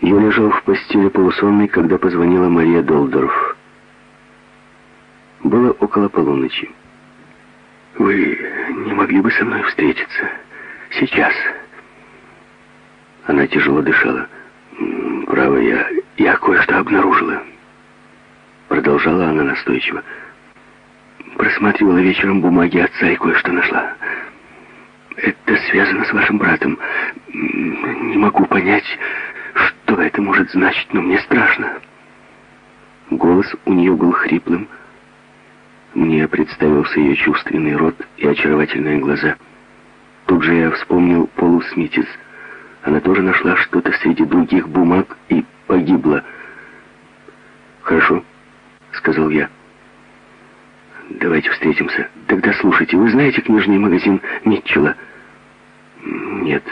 Я лежал в постели полусонный, когда позвонила Мария Долдорф. Было около полуночи. «Вы не могли бы со мной встретиться? Сейчас?» Она тяжело дышала. «Право, я, я кое-что обнаружила». Продолжала она настойчиво. «Просматривала вечером бумаги отца и кое-что нашла. Это связано с вашим братом. Не могу понять, что это может значить, но мне страшно». Голос у нее был хриплым, мне представился ее чувственный рот и очаровательные глаза. Тут же я вспомнил Полу Смитис. Она тоже нашла что-то среди других бумаг и погибла. «Хорошо», — сказал я. «Давайте встретимся. Тогда слушайте, вы знаете книжный магазин Митчелла?» «Нет».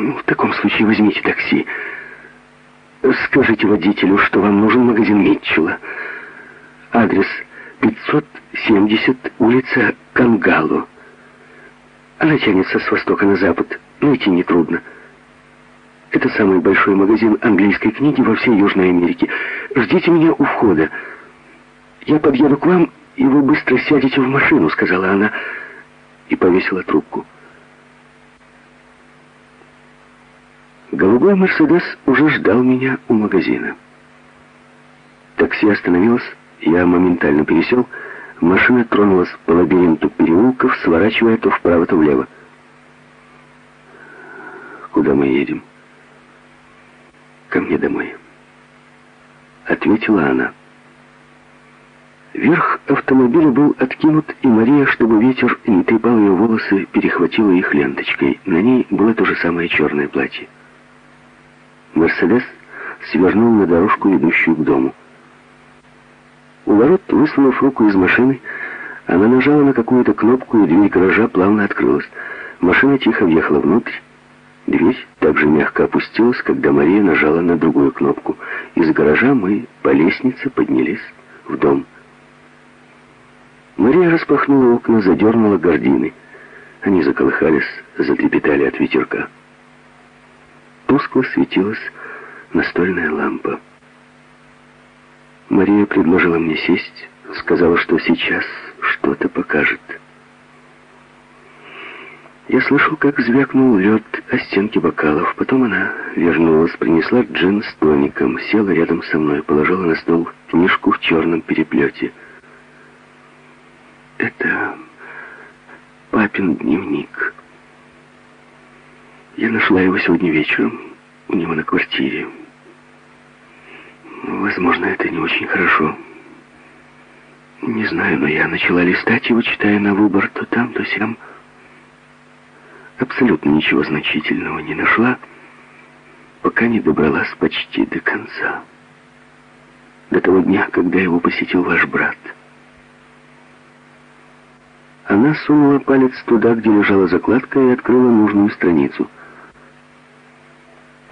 Ну, «В таком случае возьмите такси. Скажите водителю, что вам нужен магазин Митчелла. Адрес 570, улица Кангало. Она тянется с востока на запад, найти нетрудно. Это самый большой магазин английской книги во всей Южной Америке. Ждите меня у входа. Я подъеду к вам, и вы быстро сядете в машину, сказала она, и повесила трубку. Голубой Мерседес уже ждал меня у магазина. Такси остановилось я моментально пересел. Машина тронулась по лабиринту переулков, сворачивая то вправо, то влево. «Куда мы едем?» «Ко мне домой», — ответила она. Верх автомобиля был откинут, и Мария, чтобы ветер не трепал ее волосы, перехватила их ленточкой. На ней было то же самое черное платье. Мерседес свернул на дорожку, идущую к дому. У ворот, высунув руку из машины, она нажала на какую-то кнопку, и дверь гаража плавно открылась. Машина тихо въехала внутрь. Дверь также мягко опустилась, когда Мария нажала на другую кнопку. Из гаража мы по лестнице поднялись в дом. Мария распахнула окна, задернула гардины. Они заколыхались, затрепетали от ветерка. Тускло светилась настольная лампа. Мария предложила мне сесть, сказала, что сейчас что-то покажет. Я слышал, как звякнул лед о стенки бокалов. Потом она вернулась, принесла джин с тоником, села рядом со мной, положила на стол книжку в черном переплете. Это папин дневник. Я нашла его сегодня вечером у него на квартире. Возможно, это не очень хорошо. Не знаю, но я начала листать его, читая на выбор то там, то сям. Абсолютно ничего значительного не нашла, пока не добралась почти до конца. До того дня, когда его посетил ваш брат. Она сунула палец туда, где лежала закладка, и открыла нужную страницу —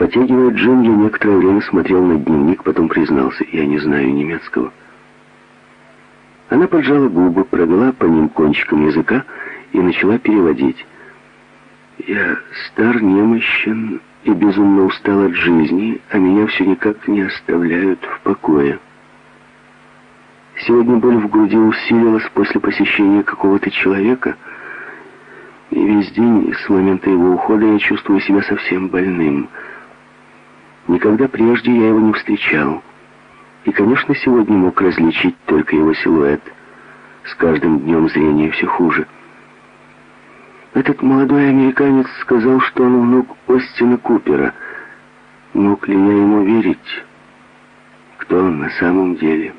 Потягивая джин, я некоторое время смотрел на дневник, потом признался, я не знаю немецкого. Она поджала губы, провела по ним кончиком языка и начала переводить. «Я стар, немощен и безумно устал от жизни, а меня все никак не оставляют в покое. Сегодня боль в груди усилилась после посещения какого-то человека, и весь день с момента его ухода я чувствую себя совсем больным». Никогда прежде я его не встречал. И, конечно, сегодня мог различить только его силуэт. С каждым днем зрение все хуже. Этот молодой американец сказал, что он внук Остина Купера. Мог ли я ему верить? Кто он на самом деле?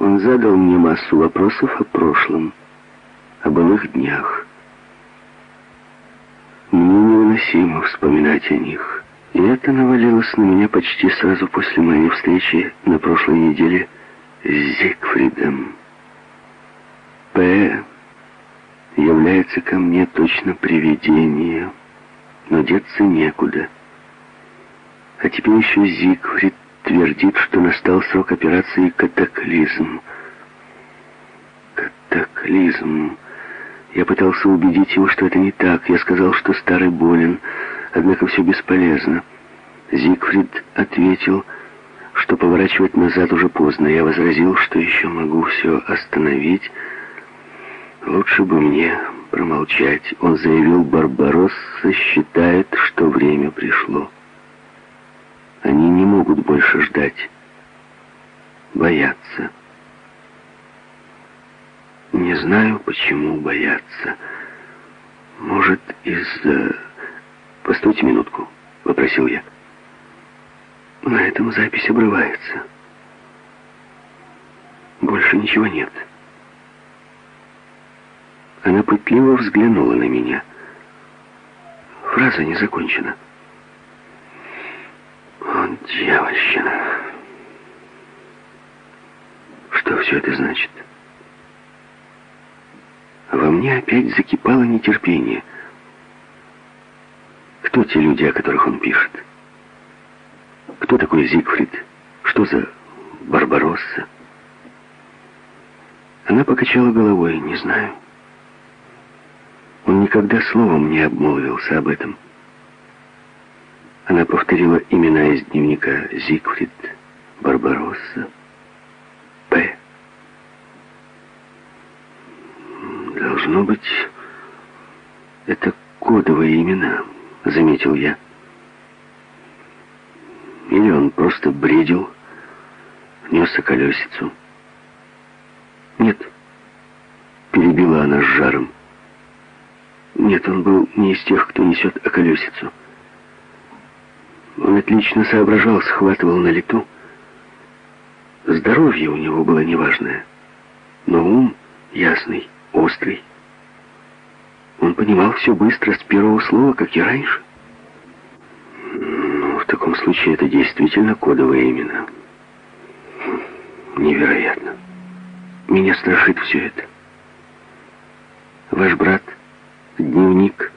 Он задал мне массу вопросов о прошлом, о былых днях. Мне невыносимо вспоминать о них. И это навалилось на меня почти сразу после моей встречи на прошлой неделе с Зигфридом. П. является ко мне точно привидение, но деться некуда. А теперь еще Зигфрид твердит, что настал срок операции «Катаклизм». «Катаклизм». Я пытался убедить его, что это не так. Я сказал, что старый болен, Однако все бесполезно. Зигфрид ответил, что поворачивать назад уже поздно. Я возразил, что еще могу все остановить. Лучше бы мне промолчать. Он заявил, Барбаросса считает, что время пришло. Они не могут больше ждать. Боятся. Не знаю, почему боятся. Может, из-за... Постойте минутку, попросил я. На этом запись обрывается. Больше ничего нет. Она пытливо взглянула на меня. Фраза не закончена. О, дьявольщина. Что все это значит? Во мне опять закипало нетерпение. Кто те люди, о которых он пишет? Кто такой Зигфрид? Что за Барбаросса? Она покачала головой. Не знаю. Он никогда словом не обмолвился об этом. Она повторила имена из дневника Зигфрид, Барбаросса, П. Должно быть, это кодовые имена, заметил я. Или он просто бредил, нес колесицу. Нет, перебила она с жаром. Нет, он был не из тех, кто несет околесицу. Он отлично соображал, схватывал на лету. Здоровье у него было неважное, но ум ясный, острый. Он понимал все быстро, с первого слова, как и раньше. Ну, в таком случае это действительно кодовые имена. Невероятно. Меня страшит все это. Ваш брат дневник,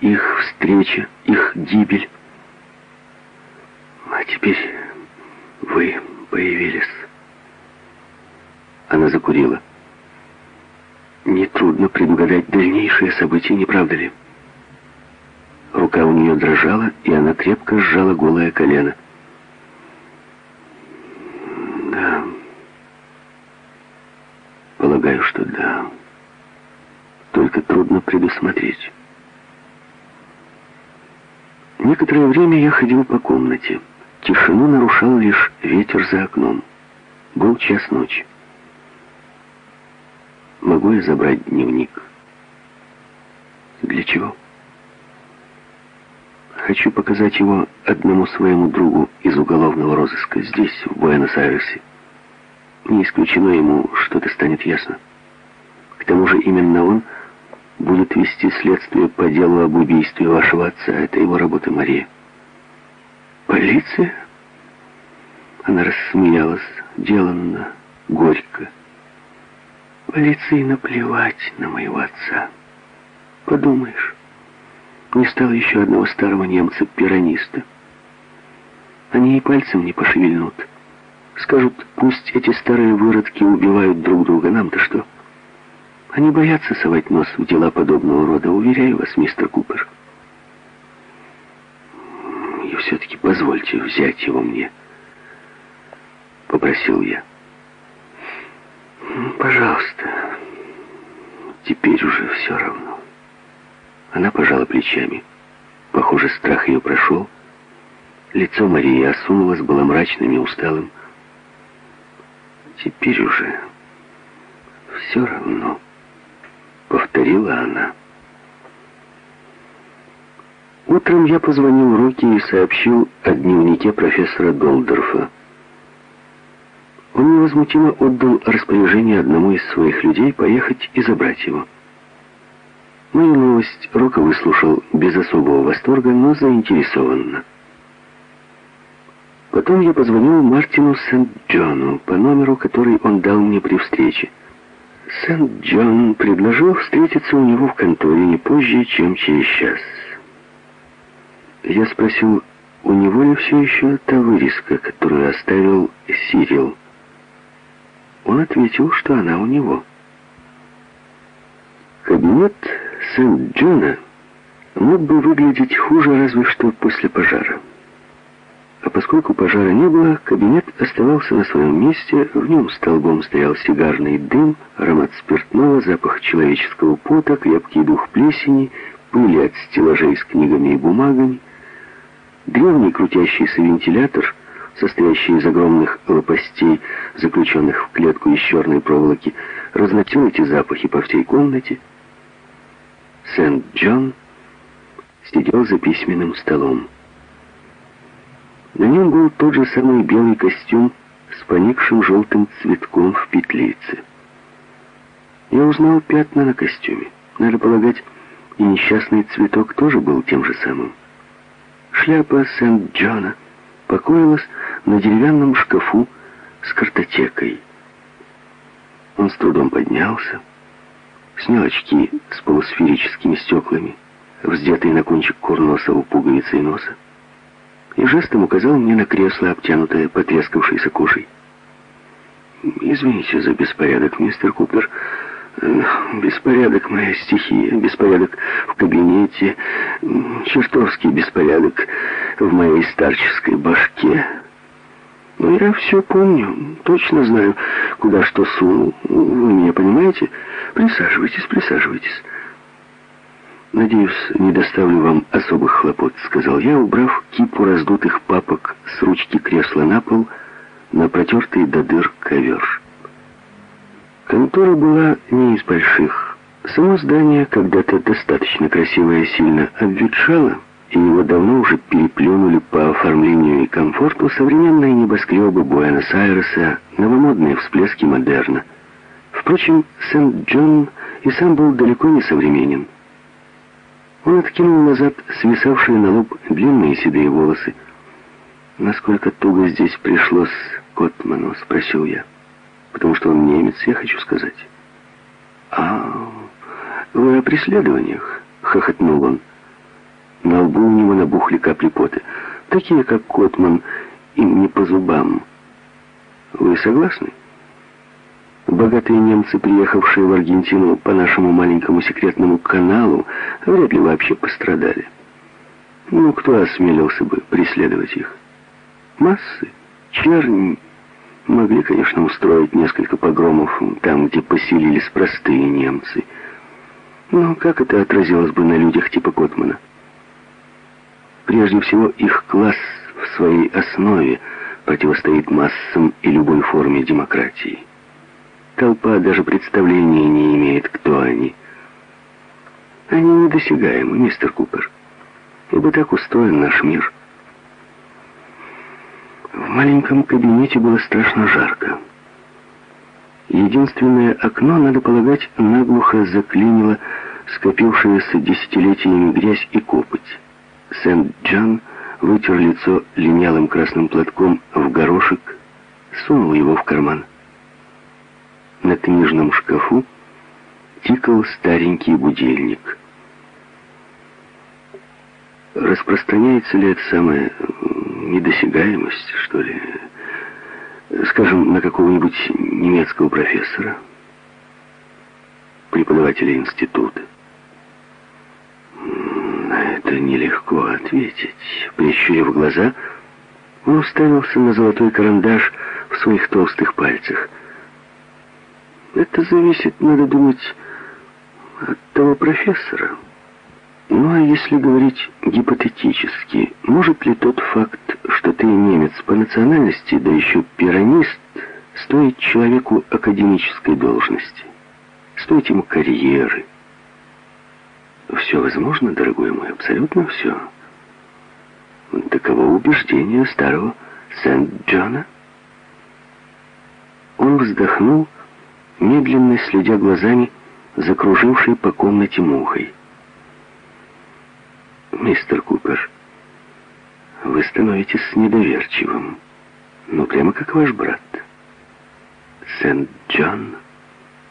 их встреча, их гибель. А теперь вы появились. Она закурила. Нетрудно предугадать дальнейшие события, не правда ли? Рука у нее дрожала, и она крепко сжала голое колено. Да. Полагаю, что да только трудно предусмотреть. Некоторое время я ходил по комнате. Тишину нарушал лишь ветер за окном. Был час ночи. Могу я забрать дневник? Для чего? Хочу показать его одному своему другу из уголовного розыска здесь, в Буэнос-Айресе. Не исключено ему что-то станет ясно. К тому же именно он будет вести следствие по делу об убийстве вашего отца. Это его работа, Мария. Полиция? Она рассмеялась, деланно, горько. Полиции наплевать на моего отца. Подумаешь, не стало еще одного старого немца-пирониста. Они и пальцем не пошевельнут. Скажут, пусть эти старые выродки убивают друг друга, нам-то что? — они боятся совать нос в дела подобного рода, уверяю вас, мистер Купер. И все-таки позвольте взять его мне, попросил я. Пожалуйста, теперь уже все равно. Она пожала плечами. Похоже, страх ее прошел. Лицо Марии осунулось, было мрачным и усталым. Теперь уже все равно повторила она. Утром я позвонил Руки и сообщил о дневнике профессора Долдорфа. Он невозмутимо отдал распоряжение одному из своих людей поехать и забрать его. Мою новость Рока выслушал без особого восторга, но заинтересованно. Потом я позвонил Мартину Сент-Джону по номеру, который он дал мне при встрече. Сент-Джон предложил встретиться у него в конторе не позже, чем через час. Я спросил, у него ли все еще та вырезка, которую оставил Сирил. Он ответил, что она у него. Кабинет Сент-Джона мог бы выглядеть хуже разве что после пожара. А поскольку пожара не было, кабинет оставался на своем месте, в нем столбом стоял сигарный дым, аромат спиртного, запах человеческого пота, крепкий дух плесени, пыли от стеллажей с книгами и бумагами. Древний крутящийся вентилятор, состоящий из огромных лопастей, заключенных в клетку из черной проволоки, разносил эти запахи по всей комнате. Сент-Джон сидел за письменным столом. На нем был тот же самый белый костюм с поникшим желтым цветком в петлице. Я узнал пятна на костюме. Надо полагать, и несчастный цветок тоже был тем же самым. Шляпа Сент-Джона покоилась на деревянном шкафу с картотекой. Он с трудом поднялся, снял очки с полусферическими стеклами, вздетые на кончик курноса у пуговицы и носа, и жестом указал мне на кресло, обтянутое потрескавшейся кожей. «Извините за беспорядок, мистер Купер. Беспорядок моя стихия, беспорядок в кабинете, чертовский беспорядок в моей старческой башке. Но я все помню, точно знаю, куда что сунул. Вы меня понимаете? Присаживайтесь, присаживайтесь». «Надеюсь, не доставлю вам особых хлопот», — сказал я, убрав кипу раздутых папок с ручки кресла на пол на протертый до дыр ковер. Контора была не из больших. Само здание, когда-то достаточно красивое, сильно обветшало, и его давно уже переплюнули по оформлению и комфорту современные небоскребы Буэнос-Айреса, новомодные всплески модерна. Впрочем, Сент-Джон и сам был далеко не современен. Он откинул назад свисавшие на лоб длинные седые волосы. «Насколько туго здесь пришлось Котману?» — спросил я. «Потому что он немец, я хочу сказать». «А, вы о преследованиях?» — хохотнул он. На лбу у него набухли капли пота. «Такие, как Котман, им не по зубам. Вы согласны?» Богатые немцы, приехавшие в Аргентину по нашему маленькому секретному каналу, вряд ли вообще пострадали. Ну, кто осмелился бы преследовать их? Массы, черни, могли, конечно, устроить несколько погромов там, где поселились простые немцы. Но как это отразилось бы на людях типа Котмана? Прежде всего, их класс в своей основе противостоит массам и любой форме демократии. Толпа даже представления не имеет, кто они. Они недосягаемы, мистер Купер. Ибо так устроен наш мир. В маленьком кабинете было страшно жарко. Единственное окно, надо полагать, наглухо заклинило скопившаяся десятилетиями грязь и копоть. Сент-Джан вытер лицо линялым красным платком в горошек, сунул его в карман. На книжном шкафу тикал старенький будильник. Распространяется ли это самая недосягаемость, что ли, скажем, на какого-нибудь немецкого профессора, преподавателя института? Это нелегко ответить. Прищурив глаза, он уставился на золотой карандаш в своих толстых пальцах. Это зависит, надо думать, от того профессора. Ну а если говорить гипотетически, может ли тот факт, что ты немец по национальности, да еще пиронист, стоить человеку академической должности? Стоить ему карьеры? Все возможно, дорогой мой, абсолютно все. Таково убеждение старого Сент-Джона. Он вздохнул медленно следя глазами закружившей по комнате мухой. «Мистер Купер, вы становитесь недоверчивым, ну прямо как ваш брат». Сент-Джон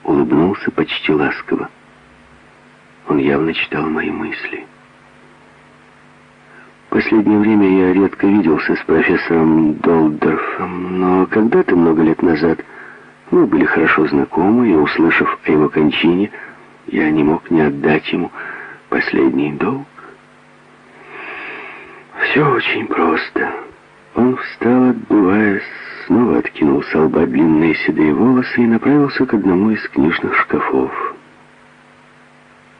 улыбнулся почти ласково. Он явно читал мои мысли. Последнее время я редко виделся с профессором Долдорфом, но когда-то, много лет назад, мы были хорошо знакомы, и, услышав о его кончине, я не мог не отдать ему последний долг. Все очень просто. Он встал, отдуваясь, снова откинул с лба длинные седые волосы и направился к одному из книжных шкафов.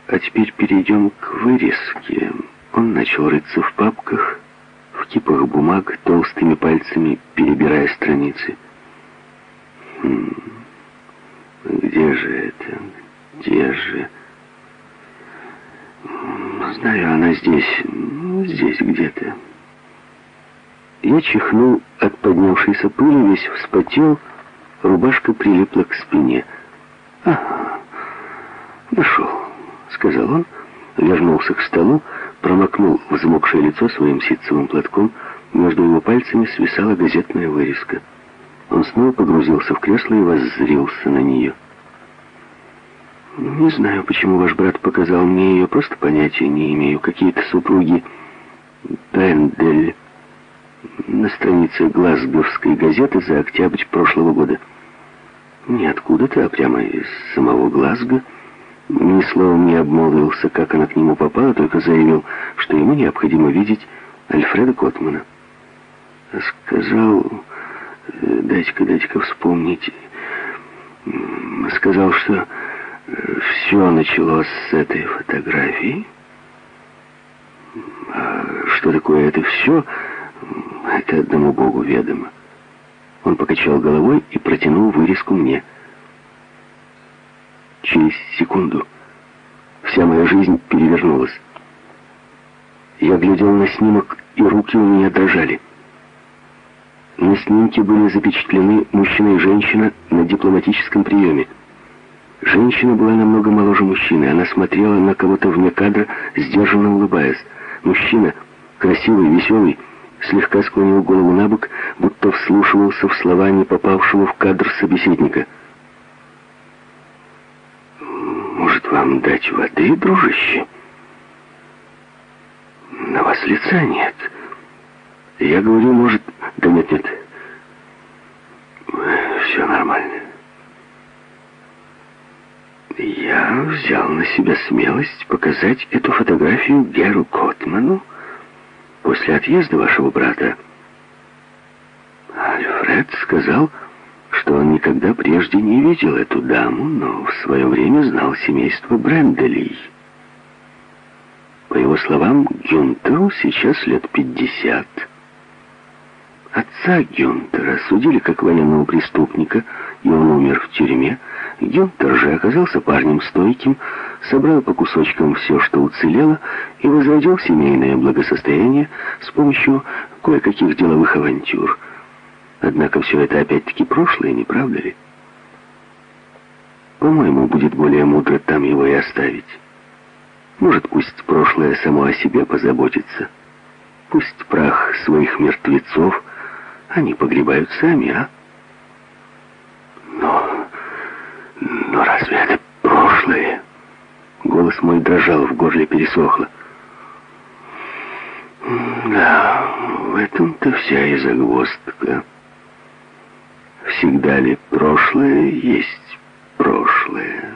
А теперь перейдем к вырезке. Он начал рыться в папках, в кипах бумаг, толстыми пальцами перебирая страницы. Хм, где же это? Где же? Знаю, она здесь, здесь где-то. Я чихнул от поднявшейся пыли, весь вспотел, рубашка прилипла к спине. Ага, нашел, сказал он, вернулся к столу, промокнул взмокшее лицо своим ситцевым платком, между его пальцами свисала газетная вырезка. Он снова погрузился в кресло и воззрился на нее. «Не знаю, почему ваш брат показал мне ее, просто понятия не имею. Какие-то супруги Пендель на странице Глазговской газеты за октябрь прошлого года. Не откуда-то, а прямо из самого Глазго. Ни словом не обмолвился, как она к нему попала, только заявил, что ему необходимо видеть Альфреда Котмана. Сказал, э, дайте-ка, дайте-ка вспомнить, сказал, что все началось с этой фотографии. А что такое это все, это одному Богу ведомо. Он покачал головой и протянул вырезку мне. Через секунду вся моя жизнь перевернулась. Я глядел на снимок, и руки у меня дрожали. На снимке были запечатлены мужчина и женщина на дипломатическом приеме. Женщина была намного моложе мужчины. Она смотрела на кого-то вне кадра, сдержанно улыбаясь. Мужчина, красивый, веселый, слегка склонил голову на бок, будто вслушивался в слова не попавшего в кадр собеседника. «Может, вам дать воды, дружище?» «На вас лица нет». Я говорю, может... Да нет, нет. Все нормально. Я взял на себя смелость показать эту фотографию Геру Котману после отъезда вашего брата. Альфред сказал, что он никогда прежде не видел эту даму, но в свое время знал семейство Бренделей. По его словам, Гюнтеру сейчас лет пятьдесят. Отца Гюнтера судили как военного преступника, и он умер в тюрьме. Гюнтер же оказался парнем стойким, собрал по кусочкам все, что уцелело, и возродил семейное благосостояние с помощью кое-каких деловых авантюр. Однако все это опять-таки прошлое, не правда ли? По-моему, будет более мудро там его и оставить. Может, пусть прошлое само о себе позаботится. Пусть прах своих мертвецов они погребают сами, а? Но... но разве это прошлое? Голос мой дрожал, в горле пересохло. Да, в этом-то вся и загвоздка. Всегда ли прошлое есть прошлое?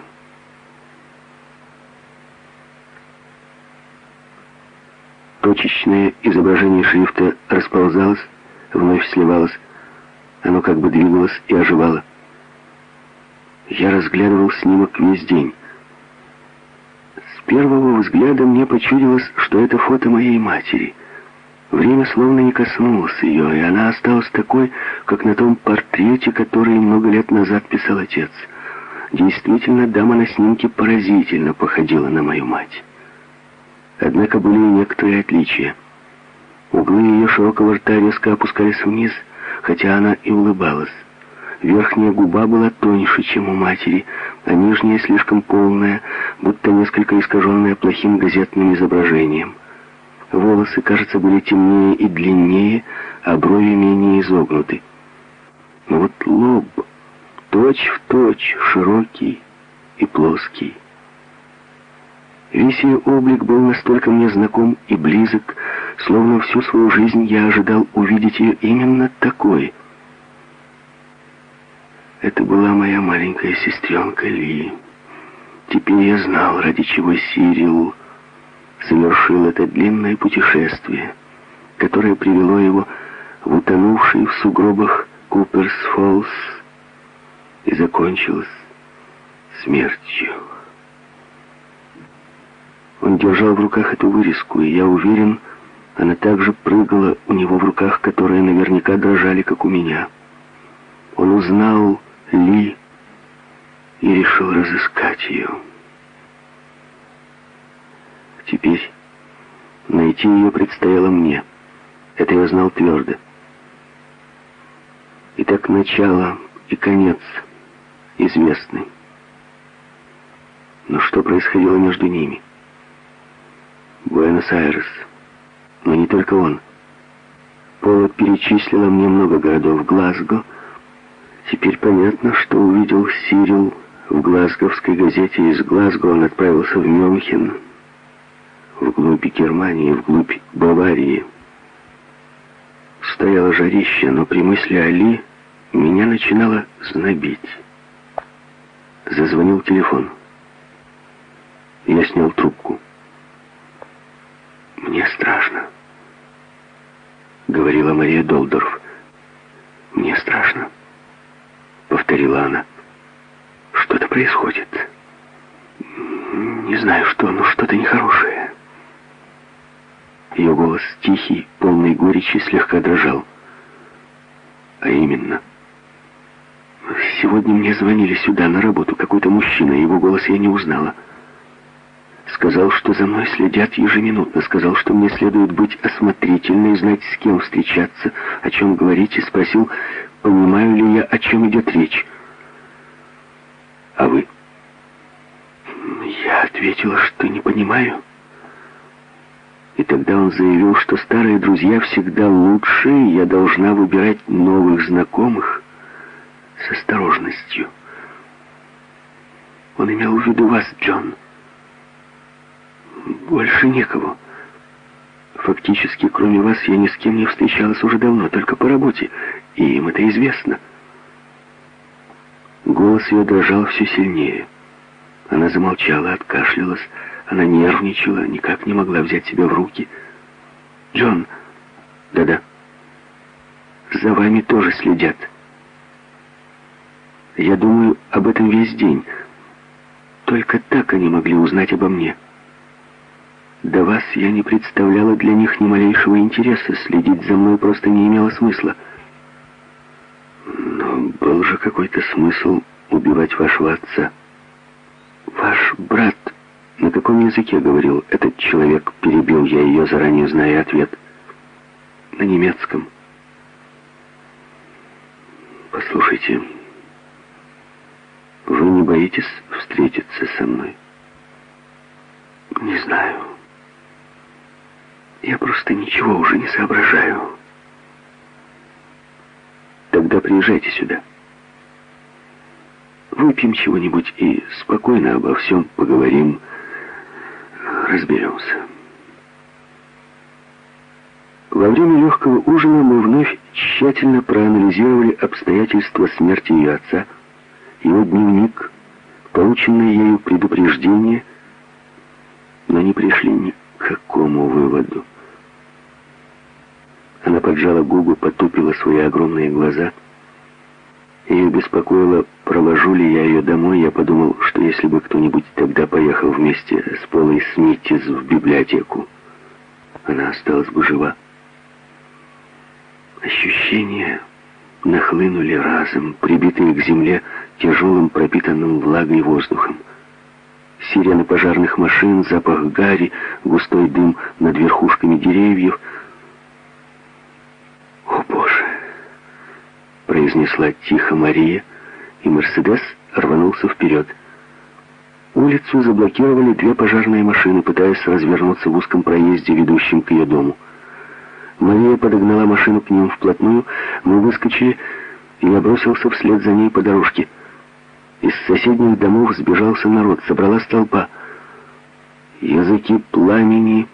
Точечное изображение шрифта расползалось, вновь сливалось. Оно как бы двигалось и оживало. Я разглядывал снимок весь день. С первого взгляда мне почудилось, что это фото моей матери. Время словно не коснулось ее, и она осталась такой, как на том портрете, который много лет назад писал отец. Действительно, дама на снимке поразительно походила на мою мать. Однако были и некоторые отличия. Углы ее широкого рта резко опускались вниз, хотя она и улыбалась. Верхняя губа была тоньше, чем у матери, а нижняя слишком полная, будто несколько искаженная плохим газетным изображением. Волосы, кажется, были темнее и длиннее, а брови менее изогнуты. Но вот лоб точь-в-точь точь, широкий и плоский. Весь ее облик был настолько мне знаком и близок, словно всю свою жизнь я ожидал увидеть ее именно такой. Это была моя маленькая сестренка Ли. Теперь я знал, ради чего Сирил совершил это длинное путешествие. которое привело его в утонувший в сугробах Куперс-Фоллс и закончилось смертью. Он держал в руках эту вырезку, и я уверен, она также прыгала у него в руках, которые наверняка дрожали, как у меня. Он узнал Ли и решил разыскать ее. Теперь найти ее предстояло мне. Это я знал твердо. Итак, начало и конец известны. Но что происходило между ними? Буэнос-Айрес. Но не только он. Полот перечислила мне много городов. Глазго. Теперь понятно, что увидел Сирил в глазговской газете. Из Глазго он отправился в Мюнхен, вглубь Германии, вглубь Баварии. Стояло жарище, но при мысли о Ли меня начинало знобить. Зазвонил телефон. Я снял трубку. «Мне страшно», — говорила Мария Долдорф. «Мне страшно», — повторила она. «Что-то происходит. Не знаю что, но что-то нехорошее». Ее голос тихий, полный горечи, слегка дрожал. А именно... Сегодня мне звонили сюда на работу какой-то мужчина, его голос я не узнала. Сказал, что за мной следят ежеминутно. Сказал, что мне следует быть осмотрительной, знать, с кем встречаться, о чем говорить, и спросил, понимаю ли я, о чем идет речь. А вы? Я ответила, что не понимаю. И тогда он заявил, что старые друзья всегда лучше, и я должна выбирать новых знакомых с осторожностью. Он имел в виду вас, Джон. Больше некого. Фактически, кроме вас, я ни с кем не встречалась уже давно, только по работе, и им это известно. Голос ее дрожал все сильнее. Она замолчала, откашлялась, она нервничала, никак не могла взять себя в руки. «Джон!» «Да-да». «За вами тоже следят». «Я думаю об этом весь день. Только так они могли узнать обо мне». До вас я не представляла для них ни малейшего интереса. Следить за мной просто не имело смысла. Но был же какой-то смысл убивать вашего отца. Ваш брат на каком языке говорил этот человек? Перебил я ее, заранее зная ответ. На немецком. Послушайте, вы не боитесь встретиться со мной? Не знаю. Я просто ничего уже не соображаю. Тогда приезжайте сюда. Выпьем чего-нибудь и спокойно обо всем поговорим, разберемся. Во время легкого ужина мы вновь тщательно проанализировали обстоятельства смерти ее отца, его дневник, полученное ею предупреждение, но не пришли ни к какому выводу. Она поджала губы, потупила свои огромные глаза. Ее беспокоило, провожу ли я ее домой. Я подумал, что если бы кто-нибудь тогда поехал вместе с Полой Смитис в библиотеку, она осталась бы жива. Ощущения нахлынули разом, прибитые к земле тяжелым пропитанным влагой воздухом. Сирены пожарных машин, запах гари, густой дым над верхушками деревьев — «О, Боже!» — произнесла тихо Мария, и Мерседес рванулся вперед. Улицу заблокировали две пожарные машины, пытаясь развернуться в узком проезде, ведущем к ее дому. Мария подогнала машину к ним вплотную, мы выскочили, и я бросился вслед за ней по дорожке. Из соседних домов сбежался народ, собралась толпа. Языки пламени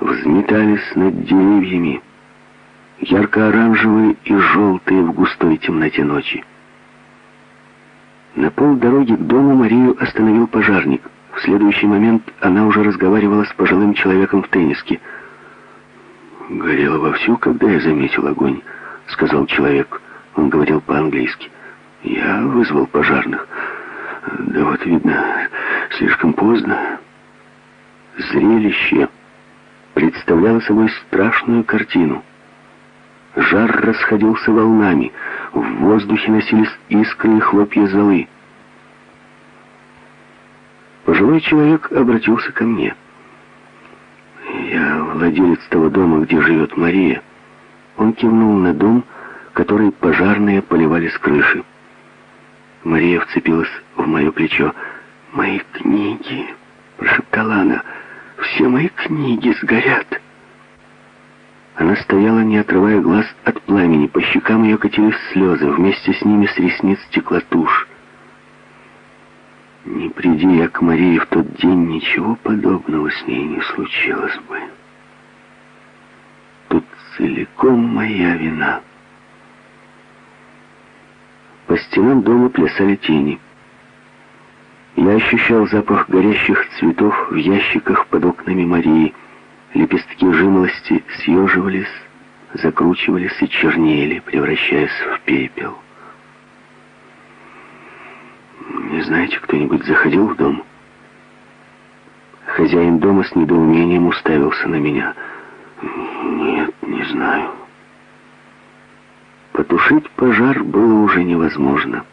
взметались над деревьями ярко-оранжевые и желтые в густой темноте ночи. На полдороги к дому Марию остановил пожарник. В следующий момент она уже разговаривала с пожилым человеком в тенниске. горело вовсю, когда я заметил огонь», — сказал человек. Он говорил по-английски. «Я вызвал пожарных. Да вот, видно, слишком поздно». Зрелище представляло собой страшную картину. Жар расходился волнами, в воздухе носились искры и хлопья золы. Пожилой человек обратился ко мне. «Я владелец того дома, где живет Мария». Он кивнул на дом, который пожарные поливали с крыши. Мария вцепилась в мое плечо. «Мои книги!» — прошептала она. «Все мои книги сгорят!» Она стояла, не отрывая глаз от пламени. По щекам ее катились слезы. Вместе с ними с ресниц текла тушь. Не приди я к Марии в тот день, ничего подобного с ней не случилось бы. Тут целиком моя вина. По стенам дома плясали тени. Я ощущал запах горящих цветов в ящиках под окнами Марии. Лепестки жимолости съеживались, закручивались и чернели, превращаясь в пепел. Не знаете, кто-нибудь заходил в дом? Хозяин дома с недоумением уставился на меня. Нет, не знаю. Потушить пожар было уже невозможно.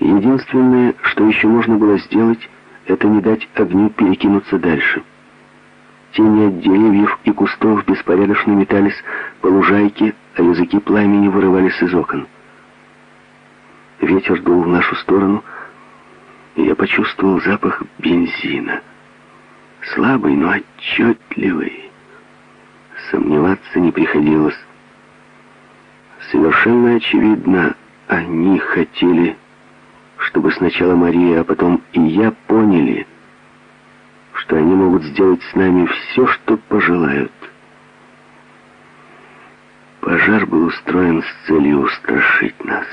Единственное, что еще можно было сделать, это не дать огню перекинуться дальше. Тени от деревьев и кустов беспорядочно метались по лужайке, а языки пламени вырывались из окон. Ветер дул в нашу сторону, и я почувствовал запах бензина. Слабый, но отчетливый. Сомневаться не приходилось. Совершенно очевидно, они хотели, чтобы сначала Мария, а потом и я поняли, что они могут сделать с нами все, что пожелают. Пожар был устроен с целью устрашить нас.